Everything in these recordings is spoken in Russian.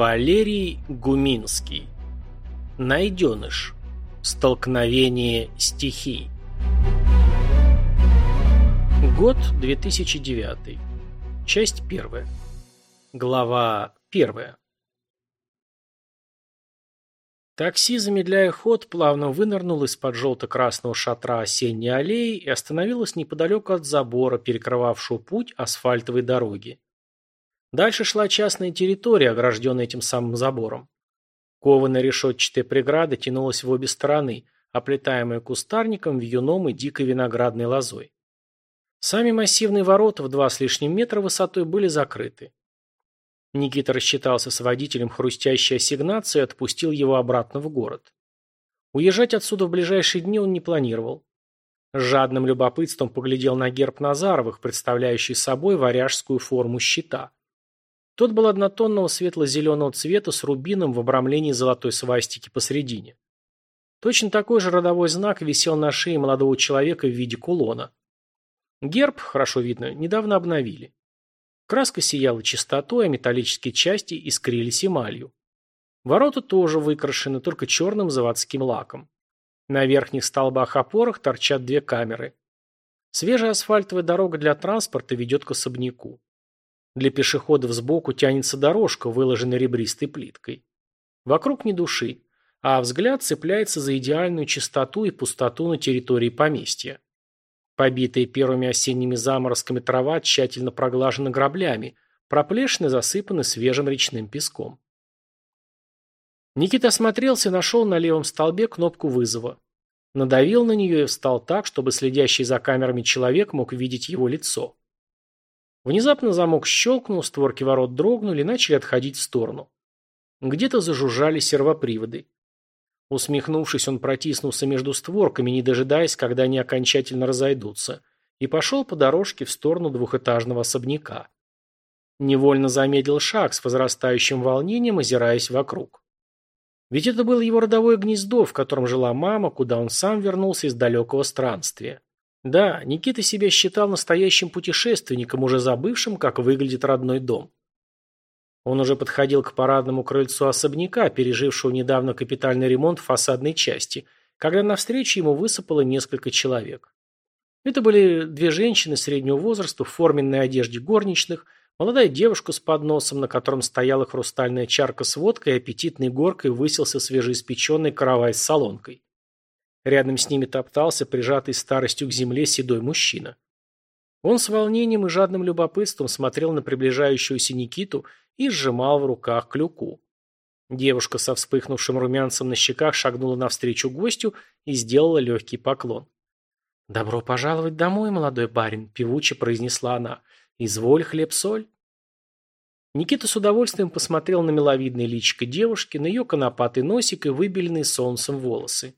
Валерий Гуминский. Найденыш. Столкновение стихий. Год 2009. Часть первая. Глава первая. Такси, замедляя ход, плавно вынырнул из-под желто-красного шатра осенней аллеи и остановилось неподалеку от забора, перекрывавшего путь асфальтовой дороги. Дальше шла частная территория, огражденная этим самым забором. Кованая решетчатая преграда тянулась в обе стороны, оплетаемая кустарником, вьюном и дикой виноградной лозой. Сами массивные ворота в два с лишним метра высотой были закрыты. Никита рассчитался с водителем хрустящей ассигнацией и отпустил его обратно в город. Уезжать отсюда в ближайшие дни он не планировал. С жадным любопытством поглядел на герб Назаровых, представляющий собой варяжскую форму щита. Тот был однотонного светло-зеленого цвета с рубином в обрамлении золотой свастики посередине. Точно такой же родовой знак висел на шее молодого человека в виде кулона. Герб, хорошо видно, недавно обновили. Краска сияла чистотой, а металлические части искрились эмалью. Ворота тоже выкрашены, только черным заводским лаком. На верхних столбах-опорах торчат две камеры. Свежая асфальтовая дорога для транспорта ведет к особняку. Для пешеходов сбоку тянется дорожка, выложенная ребристой плиткой. Вокруг ни души, а взгляд цепляется за идеальную чистоту и пустоту на территории поместья. Побитая первыми осенними заморозками трава тщательно проглажена граблями, проплешины засыпаны свежим речным песком. Никита осмотрелся и нашел на левом столбе кнопку вызова. Надавил на нее и встал так, чтобы следящий за камерами человек мог видеть его лицо. Внезапно замок щелкнул, створки ворот дрогнули и начали отходить в сторону. Где-то зажужжали сервоприводы. Усмехнувшись, он протиснулся между створками, не дожидаясь, когда они окончательно разойдутся, и пошел по дорожке в сторону двухэтажного особняка. Невольно замедлил шаг с возрастающим волнением, озираясь вокруг. Ведь это было его родовое гнездо, в котором жила мама, куда он сам вернулся из далекого странствия. Да, Никита себя считал настоящим путешественником, уже забывшим, как выглядит родной дом. Он уже подходил к парадному крыльцу особняка, пережившего недавно капитальный ремонт фасадной части, когда навстречу ему высыпало несколько человек. Это были две женщины среднего возраста в форменной одежде горничных, молодая девушка с подносом, на котором стояла хрустальная чарка с водкой и аппетитной горкой высился свежеиспеченный каравай с солонкой. Рядом с ними топтался прижатый старостью к земле седой мужчина. Он с волнением и жадным любопытством смотрел на приближающуюся Никиту и сжимал в руках клюку. Девушка со вспыхнувшим румянцем на щеках шагнула навстречу гостю и сделала легкий поклон. «Добро пожаловать домой, молодой барин», – певуче произнесла она. «Изволь хлеб-соль». Никита с удовольствием посмотрел на миловидное личико девушки, на ее конопатый носик и выбеленные солнцем волосы.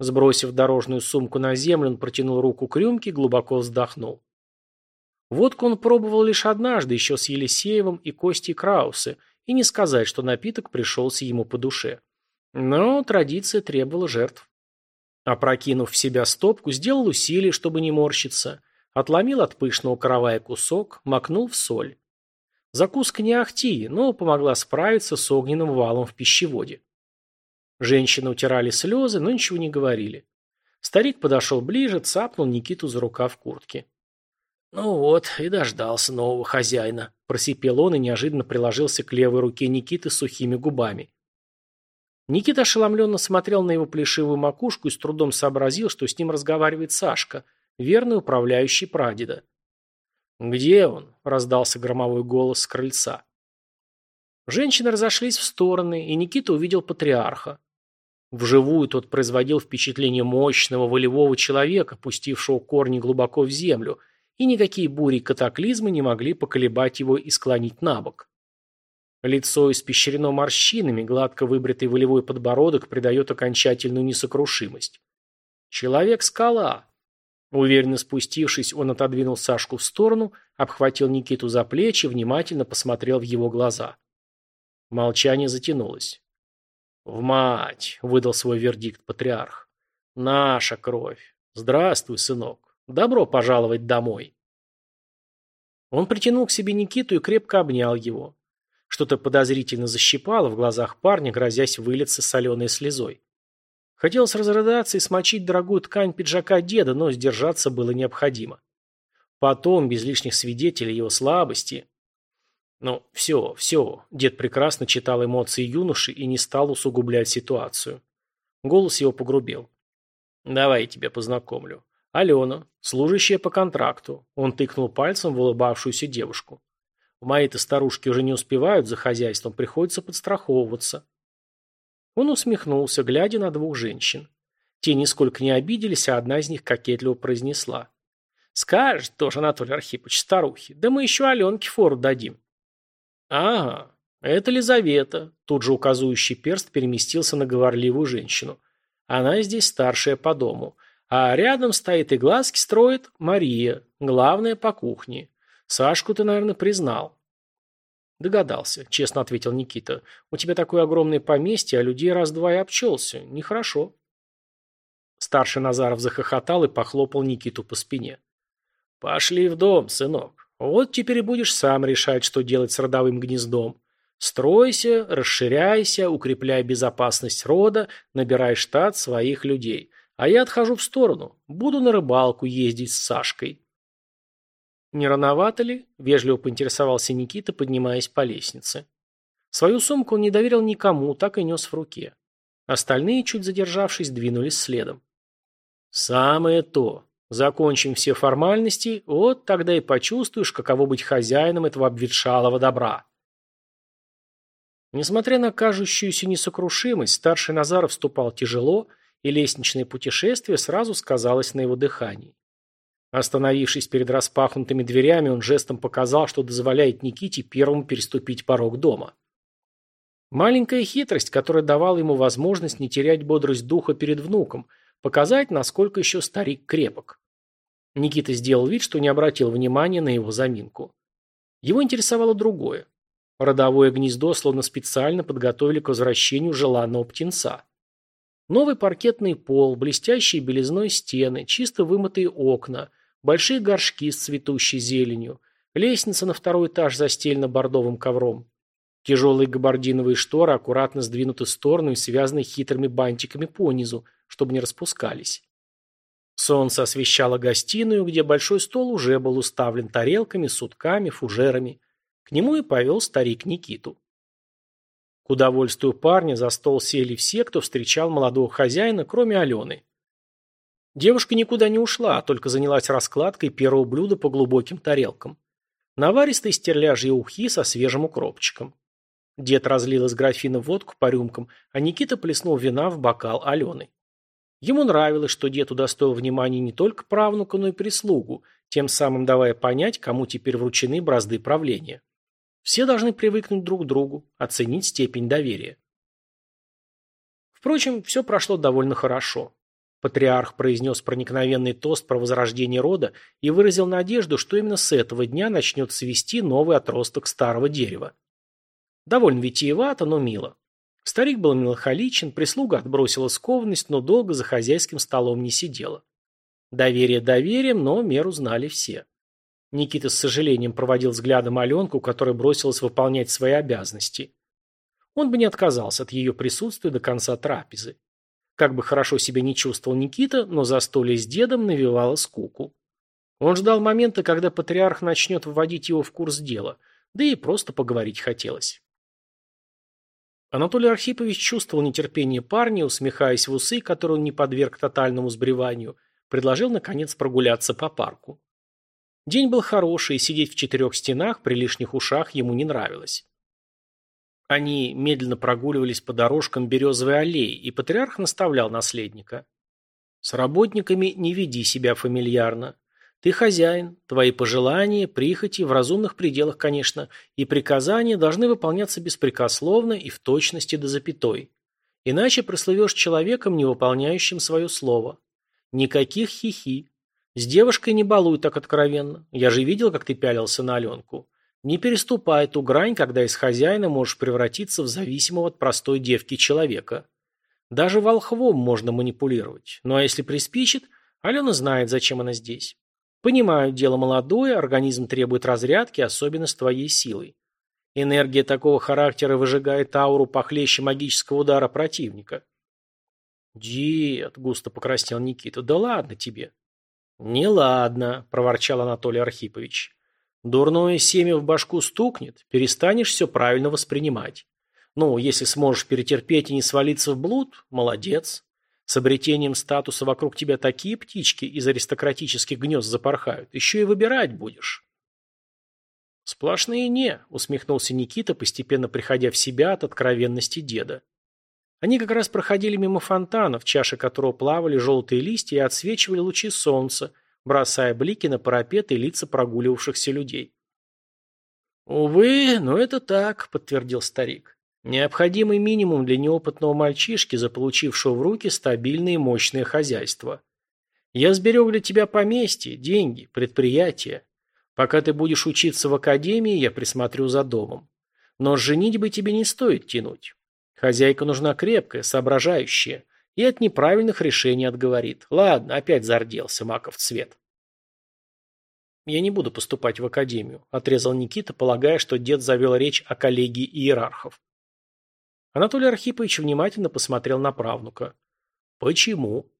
Сбросив дорожную сумку на землю, он протянул руку к рюмке и глубоко вздохнул. Водку он пробовал лишь однажды, еще с Елисеевым и Костей Краусе, и не сказать, что напиток пришелся ему по душе. Но традиция требовала жертв. Опрокинув в себя стопку, сделал усилие, чтобы не морщиться, отломил от пышного каравая кусок, макнул в соль. Закуска не ахти, но помогла справиться с огненным валом в пищеводе. Женщины утирали слезы, но ничего не говорили. Старик подошел ближе, цапнул Никиту за рукав куртки. «Ну вот, и дождался нового хозяина», – просипел он и неожиданно приложился к левой руке Никиты сухими губами. Никита ошеломленно смотрел на его плешивую макушку и с трудом сообразил, что с ним разговаривает Сашка, верный управляющий прадеда. «Где он?» – раздался громовой голос с крыльца. Женщины разошлись в стороны, и Никита увидел патриарха. Вживую тот производил впечатление мощного волевого человека, пустившего корни глубоко в землю, и никакие бури и катаклизмы не могли поколебать его и склонить на бок. Лицо испещрено морщинами, гладко выбритый волевой подбородок придает окончательную несокрушимость. Человек-скала. Уверенно спустившись, он отодвинул Сашку в сторону, обхватил Никиту за плечи, внимательно посмотрел в его глаза. Молчание затянулось. «В мать!» — выдал свой вердикт патриарх. «Наша кровь! Здравствуй, сынок! Добро пожаловать домой!» Он притянул к себе Никиту и крепко обнял его. Что-то подозрительно защипало в глазах парня, грозясь вылиться соленой слезой. Хотелось разрыдаться и смочить дорогую ткань пиджака деда, но сдержаться было необходимо. Потом, без лишних свидетелей его слабости... Ну, все, все. Дед прекрасно читал эмоции юноши и не стал усугублять ситуацию. Голос его погрубел. «Давай я тебя познакомлю. Алена, служащая по контракту». Он тыкнул пальцем в улыбавшуюся девушку. Мои-то старушки уже не успевают за хозяйством, приходится подстраховываться. Он усмехнулся, глядя на двух женщин. Те нисколько не обиделись, а одна из них кокетливо произнесла. «Скажет тоже, Анатолий Архипович, старухи, да мы еще Аленке фору дадим». «Ага, это Лизавета», тут же указывающий перст переместился на говорливую женщину. «Она здесь старшая по дому, а рядом стоит и глазки строит Мария, главная по кухне. Сашку ты, наверное, признал. Догадался, честно ответил Никита. У тебя такое огромное поместье, а людей раз-два и обчелся. Нехорошо. Старший Назаров захохотал и похлопал Никиту по спине. «Пошли в дом, сынок. Вот теперь будешь сам решать, что делать с родовым гнездом. Стройся, расширяйся, укрепляй безопасность рода, набирай штат своих людей. А я отхожу в сторону. Буду на рыбалку ездить с Сашкой». «Не рановато ли?» – вежливо поинтересовался Никита, поднимаясь по лестнице. Свою сумку он не доверил никому, так и нес в руке. Остальные, чуть задержавшись, двинулись следом. «Самое то. Закончим все формальности, вот тогда и почувствуешь, каково быть хозяином этого обветшалого добра». Несмотря на кажущуюся несокрушимость, старший Назаров ступал тяжело, и лестничное путешествие сразу сказалось на его дыхании. Остановившись перед распахнутыми дверями, он жестом показал, что дозволяет Никите первому переступить порог дома. Маленькая хитрость, которая давала ему возможность не терять бодрость духа перед внуком, показать, насколько еще старик крепок. Никита сделал вид, что не обратил внимания на его заминку. Его интересовало другое. Родовое гнездо словно специально подготовили к возвращению желанного птенца. Новый паркетный пол, блестящие белизной стены, чисто вымытые окна, большие горшки с цветущей зеленью, лестница на второй этаж застелена бордовым ковром. Тяжелые габардиновые шторы аккуратно сдвинуты в сторону и связаны хитрыми бантиками по низу, чтобы не распускались. Солнце освещало гостиную, где большой стол уже был уставлен тарелками, сутками, фужерами. К нему и повел старик Никиту. К удовольствию парня за стол сели все, кто встречал молодого хозяина, кроме Алены. Девушка никуда не ушла, а только занялась раскладкой первого блюда по глубоким тарелкам. Наваристые стерляжьи ухи со свежим укропчиком. Дед разлил из графина водку по рюмкам, а Никита плеснул вина в бокал Алены. Ему нравилось, что дед удостоил внимания не только правнука, но и прислугу, тем самым давая понять, кому теперь вручены бразды правления. Все должны привыкнуть друг к другу, оценить степень доверия. Впрочем, все прошло довольно хорошо. Патриарх произнес проникновенный тост про возрождение рода и выразил надежду, что именно с этого дня начнет свести новый отросток старого дерева. Довольно витиевато, но мило. Старик был меланхоличен, прислуга отбросила скованность, но долго за хозяйским столом не сидела. Доверие доверием, но меру знали все. Никита с сожалением проводил взглядом Аленку, которая бросилась выполнять свои обязанности. Он бы не отказался от ее присутствия до конца трапезы. Как бы хорошо себя не чувствовал Никита, но застолье с дедом навевало скуку. Он ждал момента, когда патриарх начнет вводить его в курс дела, да и просто поговорить хотелось. Анатолий Архипович чувствовал нетерпение парня, усмехаясь в усы, которые он не подверг тотальному сбриванию, предложил, наконец, прогуляться по парку. День был хороший, и сидеть в четырех стенах при лишних ушах ему не нравилось. Они медленно прогуливались по дорожкам березовой аллеи, и патриарх наставлял наследника. «С работниками не веди себя фамильярно. Ты хозяин, твои пожелания, прихоти, в разумных пределах, конечно, и приказания должны выполняться беспрекословно и в точности до запятой. Иначе прослывешь человеком, не выполняющим свое слово. Никаких хихи. С девушкой не балуй так откровенно. Я же видел, как ты пялился на Аленку. Не переступай ту грань, когда из хозяина можешь превратиться в зависимого от простой девки человека. Даже волхвом можно манипулировать. Ну а если приспичит, Алена знает, зачем она здесь. Понимаю, дело молодое, организм требует разрядки, особенно с твоей силой. Энергия такого характера выжигает ауру похлеще магического удара противника. «Дед», — густо покраснел Никита, — «да ладно тебе». «Не ладно», — проворчал Анатолий Архипович. «Дурное семя в башку стукнет, перестанешь все правильно воспринимать. Ну, если сможешь перетерпеть и не свалиться в блуд, молодец. С обретением статуса вокруг тебя такие птички из аристократических гнезд запорхают, еще и выбирать будешь». «Сплошные «не», — усмехнулся Никита, постепенно приходя в себя от откровенности деда. Они как раз проходили мимо фонтана, в чаше которого плавали желтые листья и отсвечивали лучи солнца, бросая блики на парапеты и лица прогуливавшихся людей. «Увы, но это так», — подтвердил старик. «Необходимый минимум для неопытного мальчишки, заполучившего в руки стабильное и мощное хозяйство. Я сберег для тебя поместье, деньги, предприятия. Пока ты будешь учиться в академии, я присмотрю за домом. Но женить бы тебе не стоит тянуть. Хозяйка нужна крепкая, соображающая. И от неправильных решений отговорит. Ладно, опять зарделся маков цвет. «Я не буду поступать в академию», – отрезал Никита, полагая, что дед завел речь о коллегии иерархов. Анатолий Архипович внимательно посмотрел на правнука. «Почему?»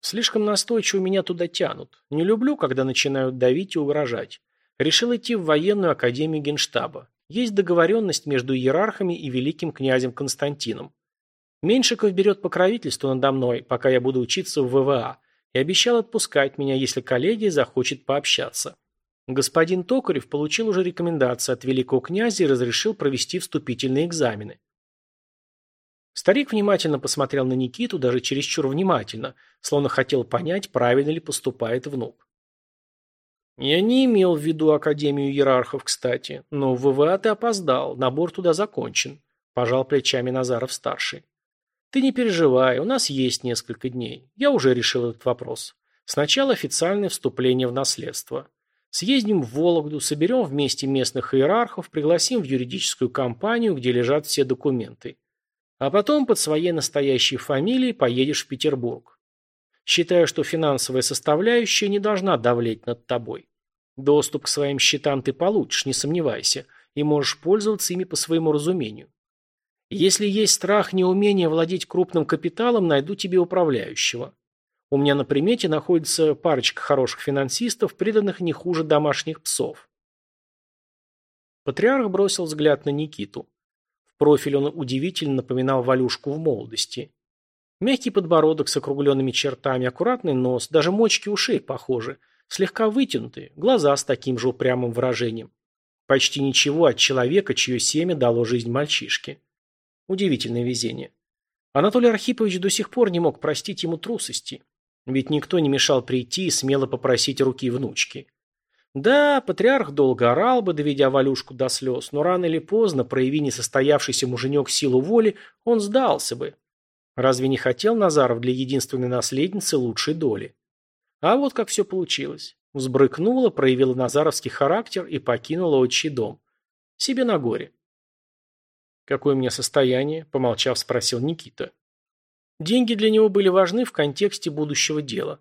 «Слишком настойчиво меня туда тянут. Не люблю, когда начинают давить и угрожать. Решил идти в военную академию генштаба. Есть договоренность между иерархами и великим князем Константином. Меньшиков берет покровительство надо мной, пока я буду учиться в ВВА, и обещал отпускать меня, если коллегия захочет пообщаться. Господин Токарев получил уже рекомендации от великого князя и разрешил провести вступительные экзамены. Старик внимательно посмотрел на Никиту, даже чересчур внимательно, словно хотел понять, правильно ли поступает внук. Я не имел в виду Академию Иерархов, кстати, но в ВВА ты опоздал, набор туда закончен, пожал плечами Назаров-старший. Ты не переживай, у нас есть несколько дней. Я уже решил этот вопрос. Сначала официальное вступление в наследство. Съездим в Вологду, соберем вместе местных иерархов, пригласим в юридическую компанию, где лежат все документы. А потом под своей настоящей фамилией поедешь в Петербург. Считаю, что финансовая составляющая не должна давлеть над тобой. Доступ к своим счетам ты получишь, не сомневайся, и можешь пользоваться ими по своему разумению. Если есть страх неумения владеть крупным капиталом, найду тебе управляющего. У меня на примете находится парочка хороших финансистов, приданных не хуже домашних псов. Патриарх бросил взгляд на Никиту. Профиль он удивительно напоминал Валюшку в молодости. Мягкий подбородок с округленными чертами, аккуратный нос, даже мочки ушей похожи – Слегка вытянутые, глаза с таким же упрямым выражением. Почти ничего от человека, чье семя дало жизнь мальчишке. Удивительное везение. Анатолий Архипович до сих пор не мог простить ему трусости. Ведь никто не мешал прийти и смело попросить руки внучки. Да, патриарх долго орал бы, доведя Валюшку до слез, но рано или поздно, прояви несостоявшийся муженек силу воли, он сдался бы. Разве не хотел Назаров для единственной наследницы лучшей доли? А вот как все получилось. Взбрыкнула, проявила назаровский характер и покинула отчий дом. Себе на горе. «Какое у меня состояние?» – помолчав, спросил Никита. Деньги для него были важны в контексте будущего дела.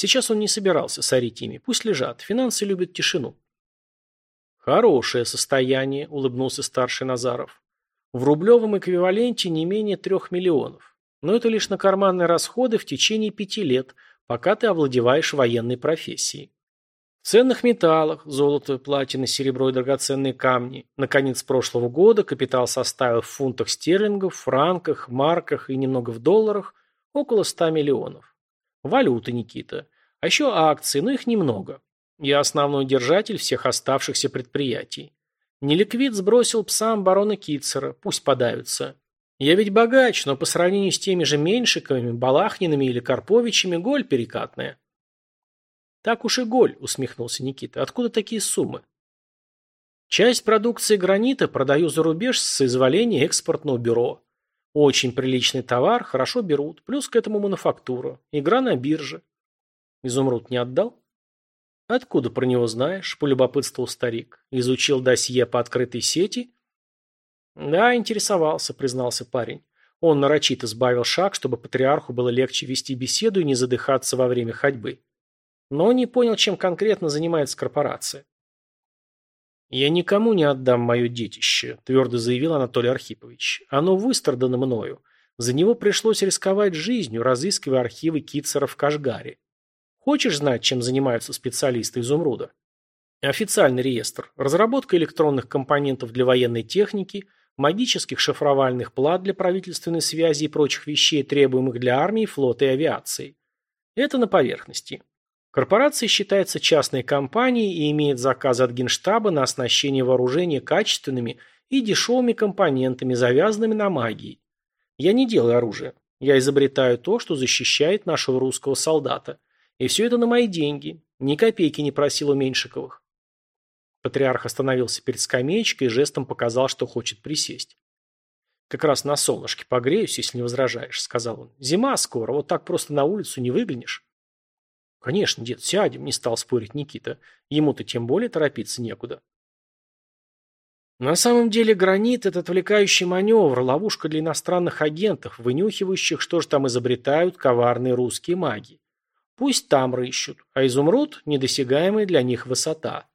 Сейчас он не собирался сорить ими. Пусть лежат. Финансы любят тишину. «Хорошее состояние», – улыбнулся старший Назаров. «В рублевом эквиваленте не менее трех миллионов. Но это лишь на карманные расходы в течение пяти лет – пока ты овладеваешь военной профессией. В ценных металлах, золото, платина, серебро и драгоценные камни, наконец прошлого года капитал составил в фунтах стерлингов, франках, марках и немного в долларах около 100 миллионов. Валюты, Никита. А еще акции, но их немного. Я основной держатель всех оставшихся предприятий. Неликвид сбросил псам барона Китцера, пусть подавятся. Я ведь богач, но по сравнению с теми же Меньшиковыми, Балахнинами или Карповичами голь перекатная. Так уж и голь, усмехнулся Никита. Откуда такие суммы? Часть продукции гранита продаю за рубеж с соизволения экспортного бюро. Очень приличный товар, хорошо берут, плюс к этому мануфактура. Игра на бирже. Изумруд не отдал? Откуда про него знаешь? Полюбопытствовал старик. Изучил досье по открытой сети? «Да, интересовался», — признался парень. Он нарочито сбавил шаг, чтобы патриарху было легче вести беседу и не задыхаться во время ходьбы. Но не понял, чем конкретно занимается корпорация. «Я никому не отдам мое детище», – твердо заявил Анатолий Архипович. «Оно выстрадано мною. За него пришлось рисковать жизнью, разыскивая архивы Китцера в Кашгаре. Хочешь знать, чем занимаются специалисты изумруда? Официальный реестр. Разработка электронных компонентов для военной техники, магических шифровальных плат для правительственной связи и прочих вещей, требуемых для армии, флота и авиации. Это на поверхности. Корпорация считается частной компанией и имеет заказы от Генштаба на оснащение вооружения качественными и дешевыми компонентами, завязанными на магии. Я не делаю оружие. Я изобретаю то, что защищает нашего русского солдата. И все это на мои деньги. Ни копейки не просил у Меньшиковых. Патриарх остановился перед скамеечкой и жестом показал, что хочет присесть. «Как раз на солнышке погреюсь, если не возражаешь», — сказал он. «Зима скоро, вот так просто на улицу не выглянешь». «Конечно, дед, сядем», — не стал спорить Никита. Ему-то тем более торопиться некуда. На самом деле гранит – это отвлекающий маневр, ловушка для иностранных агентов, вынюхивающих, что же там изобретают коварные русские маги. Пусть там рыщут, а изумруд – недосягаемая для них высота.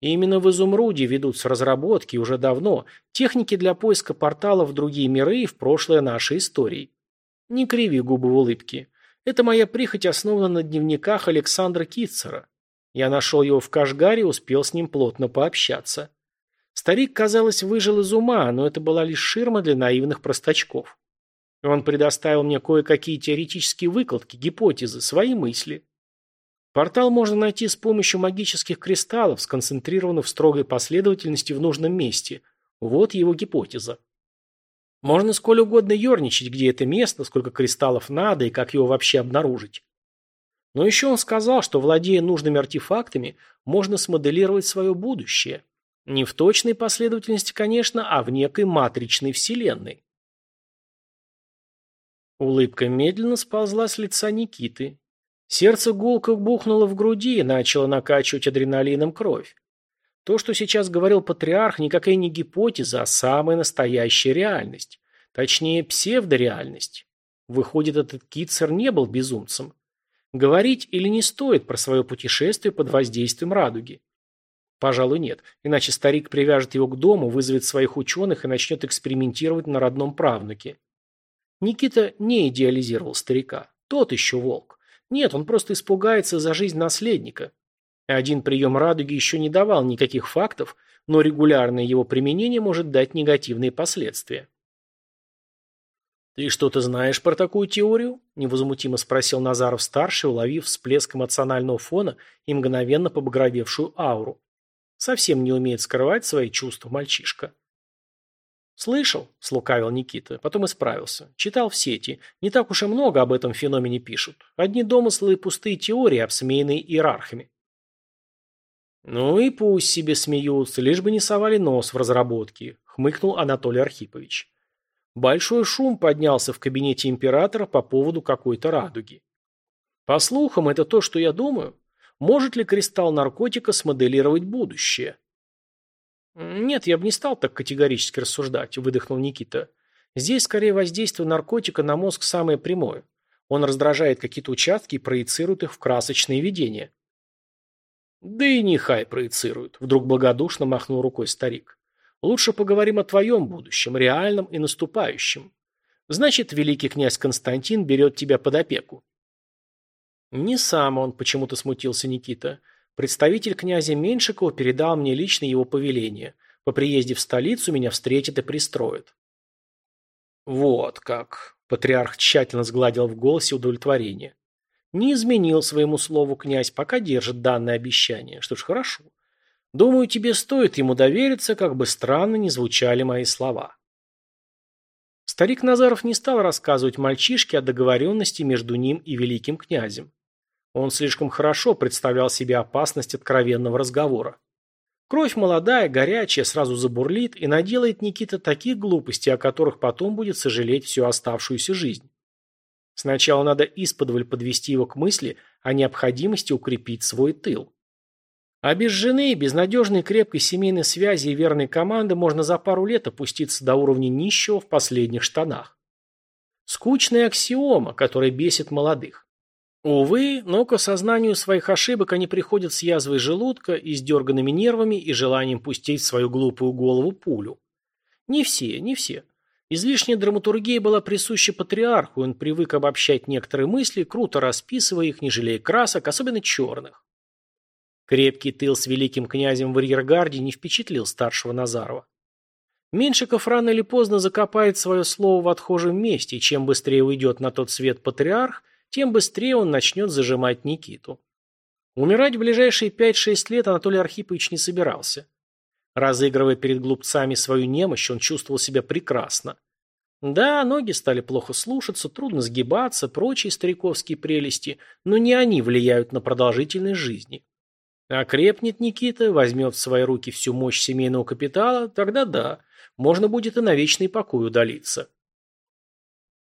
И именно в изумруде ведутся разработки уже давно, техники для поиска порталов в другие миры и в прошлое нашей истории. Не криви губы в улыбке. Это моя прихоть основана на дневниках Александра Китцера. Я нашел его в Кашгаре и успел с ним плотно пообщаться. Старик, казалось, выжил из ума, но это была лишь ширма для наивных простачков. Он предоставил мне кое-какие теоретические выкладки, гипотезы, свои мысли. Портал можно найти с помощью магических кристаллов, сконцентрированных в строгой последовательности в нужном месте. Вот его гипотеза. Можно сколь угодно ерничать, где это место, сколько кристаллов надо и как его вообще обнаружить. Но еще он сказал, что, владея нужными артефактами, можно смоделировать свое будущее. Не в точной последовательности, конечно, а в некой матричной вселенной. Улыбка медленно сползла с лица Никиты. Сердце гулко бухнуло в груди и начало накачивать адреналином кровь. То, что сейчас говорил патриарх, никакая не гипотеза, а самая настоящая реальность. Точнее, псевдореальность. Выходит, этот Китцер не был безумцем. Говорить или не стоит про свое путешествие под воздействием радуги? Пожалуй, нет. Иначе старик привяжет его к дому, вызовет своих ученых и начнет экспериментировать на родном правнуке. Никита не идеализировал старика. Тот еще волк. Нет, он просто испугается за жизнь наследника. Один прием радуги еще не давал никаких фактов, но регулярное его применение может дать негативные последствия. «Ты что-то знаешь про такую теорию?» – невозмутимо спросил Назаров-старший, уловив всплеск эмоционального фона и мгновенно побагровевшую ауру. Совсем не умеет скрывать свои чувства мальчишка. «Слышал», – слукавил Никита, потом исправился. «Читал в сети. Не так уж и много об этом феномене пишут. Одни домыслы и пустые теории, обсмеянные иерархами». «Ну и пусть себе смеются, лишь бы не совали нос в разработке», – хмыкнул Анатолий Архипович. Большой шум поднялся в кабинете императора по поводу какой-то радуги. По слухам, это то, что я думаю. Может ли кристалл наркотика смоделировать будущее? Нет, я бы не стал так категорически рассуждать, выдохнул Никита. Здесь скорее воздействие наркотика на мозг самое прямое. Он раздражает какие-то участки и проецирует их в красочные видения. Да и нехай проецируют, вдруг благодушно махнул рукой старик. Лучше поговорим о твоем будущем, реальном и наступающем. Значит, великий князь Константин берет тебя под опеку. «Не сам он», – почему-то смутился Никита. «Представитель князя Меньшикова передал мне лично его повеление. По приезде в столицу меня встретят и пристроят». «Вот как», – патриарх тщательно сгладил в голосе удовлетворение. «Не изменил своему слову князь, пока держит данное обещание. Что ж, хорошо. Думаю, тебе стоит ему довериться, как бы странно ни звучали мои слова». Старик Назаров не стал рассказывать мальчишке о договоренности между ним и великим князем. Он слишком хорошо представлял себе опасность откровенного разговора. Кровь молодая, горячая, сразу забурлит и наделает Никита таких глупостей, о которых потом будет сожалеть всю оставшуюся жизнь. Сначала надо исподволь подвести его к мысли о необходимости укрепить свой тыл. А без жены, без надежной крепкой семейной связи и верной команды можно за пару лет опуститься до уровня нищего в последних штанах. Скучная аксиома, которая бесит молодых. Увы, но к осознанию своих ошибок они приходят с язвой желудка, издерганными нервами и желанием пустить в свою глупую голову пулю. Не все, не все. Излишняя драматургия была присуща патриарху, и он привык обобщать некоторые мысли, круто расписывая их, не жалея красок, особенно черных. Крепкий тыл с великим князем в арьергарде не впечатлил старшего Назарова. Меньшиков рано или поздно закопает свое слово в отхожем месте, и чем быстрее уйдет на тот свет патриарх – тем быстрее он начнет зажимать Никиту. Умирать в ближайшие 5-6 лет Анатолий Архипович не собирался. Разыгрывая перед глупцами свою немощь, он чувствовал себя прекрасно. Да, ноги стали плохо слушаться, трудно сгибаться, прочие стариковские прелести, но не они влияют на продолжительность жизни. Окрепнет Никита, возьмет в свои руки всю мощь семейного капитала, тогда да, можно будет и на вечный покой удалиться.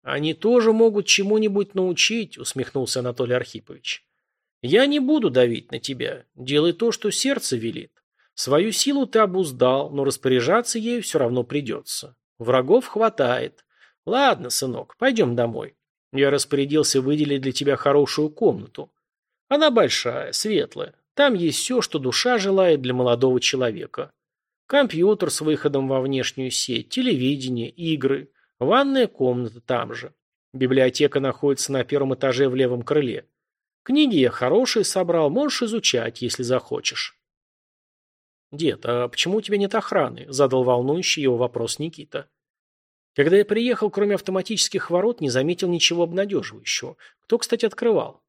«Они тоже могут чему-нибудь научить», — усмехнулся Анатолий Архипович. «Я не буду давить на тебя. Делай то, что сердце велит. Свою силу ты обуздал, но распоряжаться ею все равно придется. Врагов хватает. Ладно, сынок, пойдем домой. Я распорядился выделить для тебя хорошую комнату. Она большая, светлая. Там есть все, что душа желает для молодого человека. Компьютер с выходом во внешнюю сеть, телевидение, игры. Ванная комната там же. Библиотека находится на первом этаже в левом крыле. Книги я хорошие собрал, можешь изучать, если захочешь. «Дед, а почему у тебя нет охраны?» – задал волнующий его вопрос Никита. Когда я приехал, кроме автоматических ворот, не заметил ничего обнадеживающего. Кто, кстати, открывал?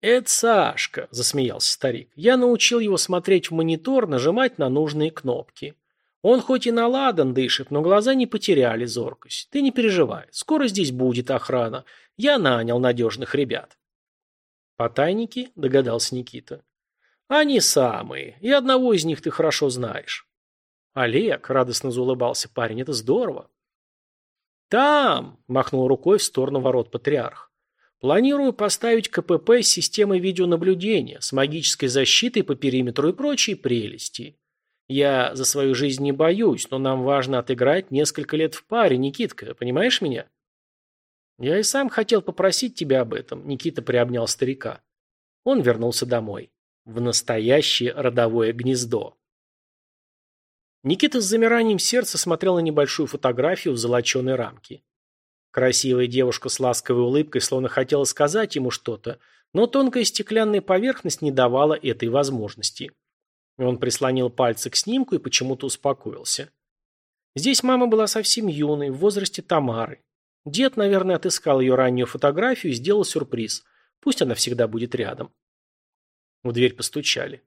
«Это Сашка», – засмеялся старик. «Я научил его смотреть в монитор, нажимать на нужные кнопки. Он хоть и наладан дышит, но глаза не потеряли зоркость. Ты не переживай, скоро здесь будет охрана. Я нанял надежных ребят. Потайники, догадался Никита. Они самые, и одного из них ты хорошо знаешь. Олег, радостно заулыбался парень, это здорово. Там, махнул рукой в сторону ворот патриарх. Планирую поставить КПП с системой видеонаблюдения, с магической защитой по периметру и прочие прелести. Я за свою жизнь не боюсь, но нам важно отыграть несколько лет в паре, Никитка, понимаешь меня? Я и сам хотел попросить тебя об этом, Никита приобнял старика. Он вернулся домой. В настоящее родовое гнездо. Никита с замиранием сердца смотрел на небольшую фотографию в золоченой рамке. Красивая девушка с ласковой улыбкой словно хотела сказать ему что-то, но тонкая стеклянная поверхность не давала этой возможности. Он прислонил пальцы к снимку и почему-то успокоился. Здесь мама была совсем юной, в возрасте Тамары. Дед, наверное, отыскал ее раннюю фотографию и сделал сюрприз. Пусть она всегда будет рядом. В дверь постучали.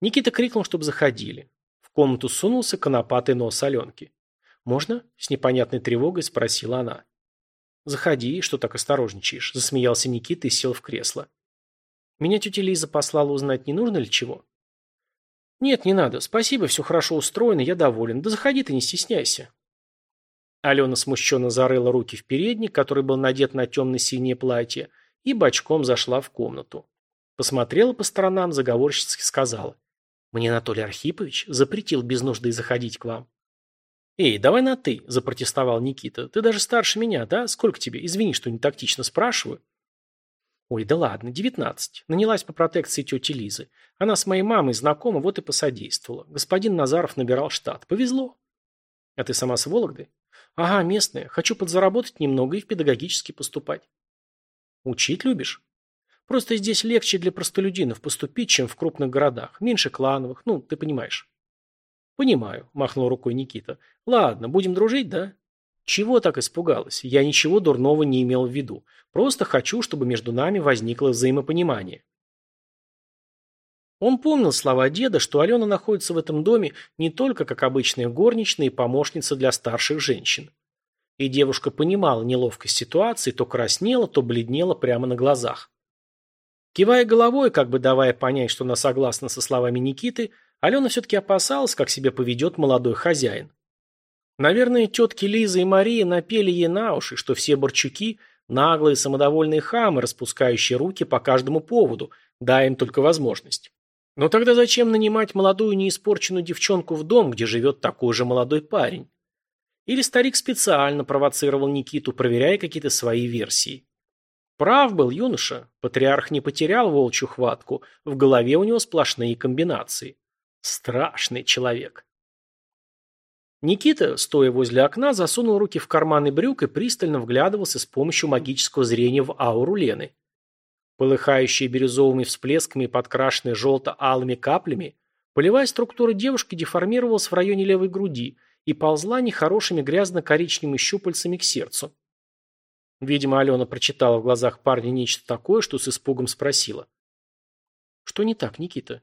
Никита крикнул, чтобы заходили. В комнату сунулся конопатый нос Аленки. «Можно?» – с непонятной тревогой спросила она. «Заходи, что так осторожничаешь?» – засмеялся Никита и сел в кресло. «Меня тетя Лиза послала узнать, не нужно ли чего?» «Нет, не надо. Спасибо, все хорошо устроено, я доволен. Да заходи ты, не стесняйся». Алена смущенно зарыла руки в передник, который был надет на темно-синее платье, и бочком зашла в комнату. Посмотрела по сторонам, заговорщицки сказала. «Мне Анатолий Архипович запретил без нужды заходить к вам». «Эй, давай на «ты», – запротестовал Никита. «Ты даже старше меня, да? Сколько тебе? Извини, что не тактично спрашиваю». Ой, да ладно, девятнадцать. Нанялась по протекции тети Лизы. Она с моей мамой знакома, вот и посодействовала. Господин Назаров набирал штат. Повезло. А ты сама с Вологды? Ага, местная. Хочу подзаработать немного и в педагогический поступать. Учить любишь? Просто здесь легче для простолюдинов поступить, чем в крупных городах. Меньше клановых, ну, ты понимаешь. Понимаю, махнул рукой Никита. Ладно, будем дружить, да? Чего так испугалась? Я ничего дурного не имел в виду. Просто хочу, чтобы между нами возникло взаимопонимание. Он помнил слова деда, что Алена находится в этом доме не только как обычная горничная и помощница для старших женщин. И девушка понимала неловкость ситуации, то краснела, то бледнела прямо на глазах. Кивая головой, как бы давая понять, что она согласна со словами Никиты, Алена все-таки опасалась, как себя поведет молодой хозяин. Наверное, тетки Лиза и Мария напели ей на уши, что все борчуки – наглые самодовольные хамы, распускающие руки по каждому поводу, дай им только возможность. Но тогда зачем нанимать молодую неиспорченную девчонку в дом, где живет такой же молодой парень? Или старик специально провоцировал Никиту, проверяя какие-то свои версии? Прав был юноша. Патриарх не потерял волчью хватку. В голове у него сплошные комбинации. Страшный человек. Никита, стоя возле окна, засунул руки в карманы брюк и пристально вглядывался с помощью магического зрения в ауру Лены. Полыхающие бирюзовыми всплесками и подкрашенные желто-алыми каплями, полевая структура девушки деформировалась в районе левой груди и ползла нехорошими грязно-коричневыми щупальцами к сердцу. Видимо, Алена прочитала в глазах парня нечто такое, что с испугом спросила. «Что не так, Никита?»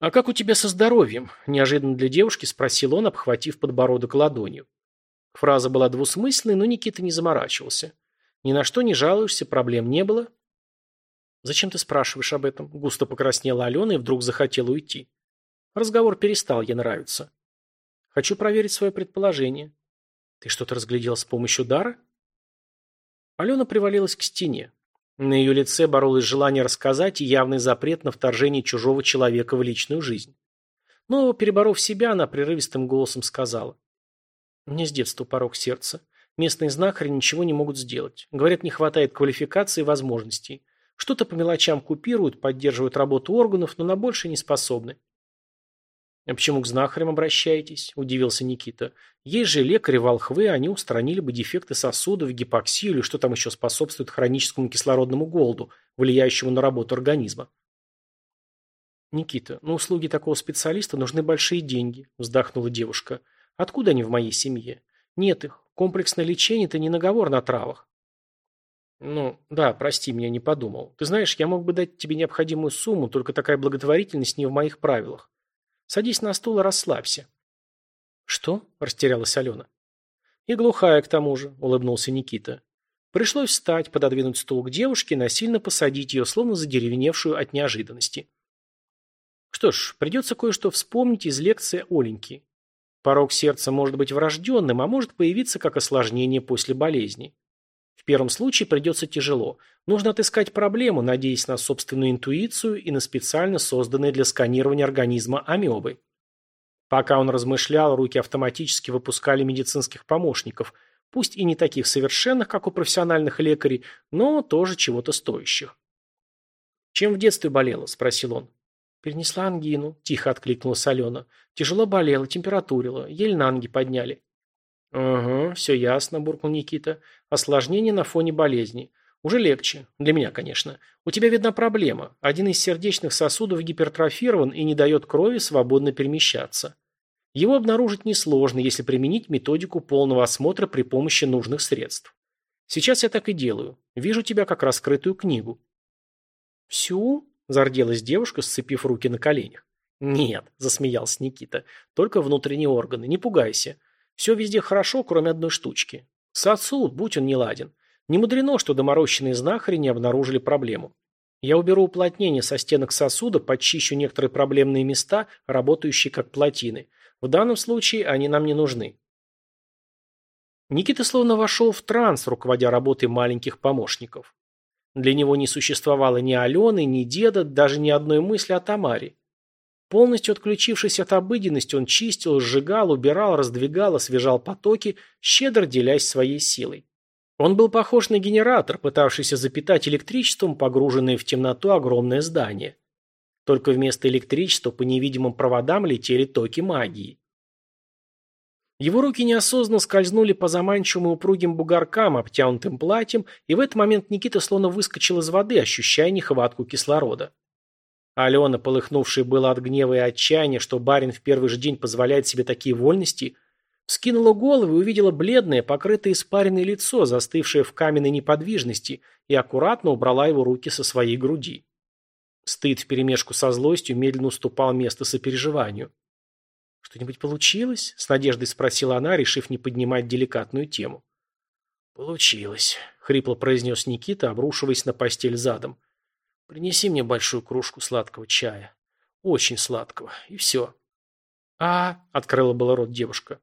«А как у тебя со здоровьем?» – неожиданно для девушки спросил он, обхватив подбородок ладонью. Фраза была двусмысленной, но Никита не заморачивался. «Ни на что не жалуешься, проблем не было?» «Зачем ты спрашиваешь об этом?» – густо покраснела Алена и вдруг захотела уйти. Разговор перестал ей нравиться. «Хочу проверить свое предположение». «Ты что-то разглядел с помощью дара?» Алена привалилась к стене. На ее лице боролось желание рассказать и явный запрет на вторжение чужого человека в личную жизнь. Но, переборов себя, она прерывистым голосом сказала. «Мне с детства порог сердца. Местные знахари ничего не могут сделать. Говорят, не хватает квалификации и возможностей. Что-то по мелочам купируют, поддерживают работу органов, но на больше не способны. «А почему к знахарям обращаетесь?» – удивился Никита. «Есть же лекари волхвы, они устранили бы дефекты сосудов, гипоксию или что там еще способствует хроническому кислородному голоду, влияющему на работу организма». «Никита, на услуги такого специалиста нужны большие деньги», – вздохнула девушка. «Откуда они в моей семье? Нет их. Комплексное лечение – это не наговор на травах». «Ну, да, прости, меня не подумал. Ты знаешь, я мог бы дать тебе необходимую сумму, только такая благотворительность не в моих правилах. Садись на стул и расслабься». «Что?» – растерялась Алена. «И глухая, к тому же», – улыбнулся Никита. Пришлось встать, пододвинуть стул к девушке и насильно посадить ее, словно задеревеневшую от неожиданности. Что ж, придется кое-что вспомнить из лекции Оленьки. Порог сердца может быть врожденным, а может появиться как осложнение после болезни. Первом случае придется тяжело. Нужно отыскать проблему, надеясь на собственную интуицию и на специально созданные для сканирования организма амебы. Пока он размышлял, руки автоматически выпускали медицинских помощников, пусть и не таких совершенных, как у профессиональных лекарей, но тоже чего-то стоящих. «Чем в детстве болела?» – спросил он. «Перенесла ангину», – тихо откликнулась Алена. «Тяжело болела, температурила, еле на ноги подняли». «Угу, все ясно», – буркнул Никита. «Осложнение на фоне болезни. Уже легче. Для меня, конечно. У тебя видна проблема. Один из сердечных сосудов гипертрофирован и не дает крови свободно перемещаться. Его обнаружить несложно, если применить методику полного осмотра при помощи нужных средств. Сейчас я так и делаю. Вижу тебя как раскрытую книгу. «Всю?» – зарделась девушка, сцепив руки на коленях. «Нет», – засмеялся Никита, – «только внутренние органы, не пугайся. Все везде хорошо, кроме одной штучки. Сосуд, будь он неладен. Не мудрено, что доморощенные знахари не обнаружили проблему. Я уберу уплотнение со стенок сосуда, подчищу некоторые проблемные места, работающие как плотины. В данном случае они нам не нужны. Никита словно вошел в транс, руководя работой маленьких помощников. Для него не существовало ни Алены, ни деда, даже ни одной мысли о Тамаре. Полностью отключившись от обыденности, он чистил, сжигал, убирал, раздвигал, освежал потоки, щедро делясь своей силой. Он был похож на генератор, пытавшийся запитать электричеством погруженное в темноту огромное здание. Только вместо электричества по невидимым проводам летели токи магии. Его руки неосознанно скользнули по заманчивым упругим бугоркам, обтянутым платьем, и в этот момент Никита словно выскочил из воды, ощущая нехватку кислорода. Алена, полыхнувшая было от гнева и отчаяния, что барин в первый же день позволяет себе такие вольности – Скинула голову и увидела бледное, покрытое испаренное лицо, застывшее в каменной неподвижности, и аккуратно убрала его руки со своей груди. Стыд вперемешку со злостью медленно уступал место сопереживанию. «Что-нибудь получилось?» – с надеждой спросила она, решив не поднимать деликатную тему. «Получилось», – хрипло произнес Никита, обрушиваясь на постель задом. «Принеси мне большую кружку сладкого чая. Очень сладкого. И все». «А...» – открыла было рот девушка.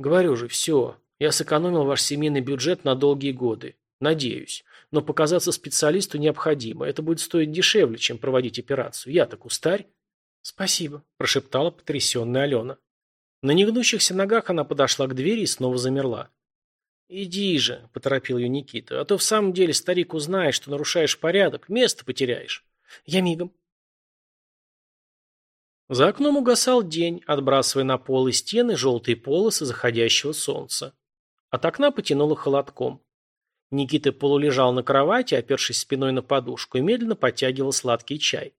Говорю же, все. Я сэкономил ваш семейный бюджет на долгие годы. Надеюсь. Но показаться специалисту необходимо. Это будет стоить дешевле, чем проводить операцию. Я так устарь. Спасибо, прошептала потрясенная Алена. На негнущихся ногах она подошла к двери и снова замерла. «Иди же», — поторопил ее Никита, — «а то в самом деле старик узнает, что нарушаешь порядок, место потеряешь». «Я мигом». За окном угасал день, отбрасывая на пол и стены желтые полосы заходящего солнца. От окна потянуло холодком. Никита полулежал на кровати, опершись спиной на подушку, и медленно подтягивал сладкий чай.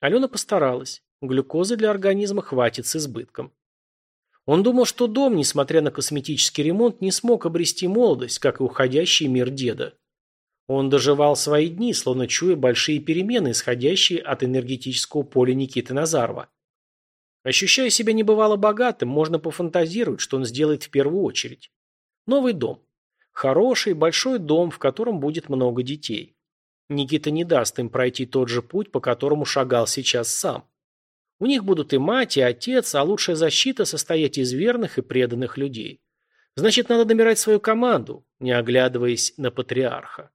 Алена постаралась. Глюкозы для организма хватит с избытком. Он думал, что дом, несмотря на косметический ремонт, не смог обрести молодость, как и уходящий мир деда. Он доживал свои дни, словно чуя большие перемены, исходящие от энергетического поля Никиты Назарова. Ощущая себя небывало богатым, можно пофантазировать, что он сделает в первую очередь. Новый дом. Хороший, большой дом, в котором будет много детей. Никита не даст им пройти тот же путь, по которому шагал сейчас сам. У них будут и мать, и отец, а лучшая защита состоять из верных и преданных людей. Значит, надо набирать свою команду, не оглядываясь на патриарха.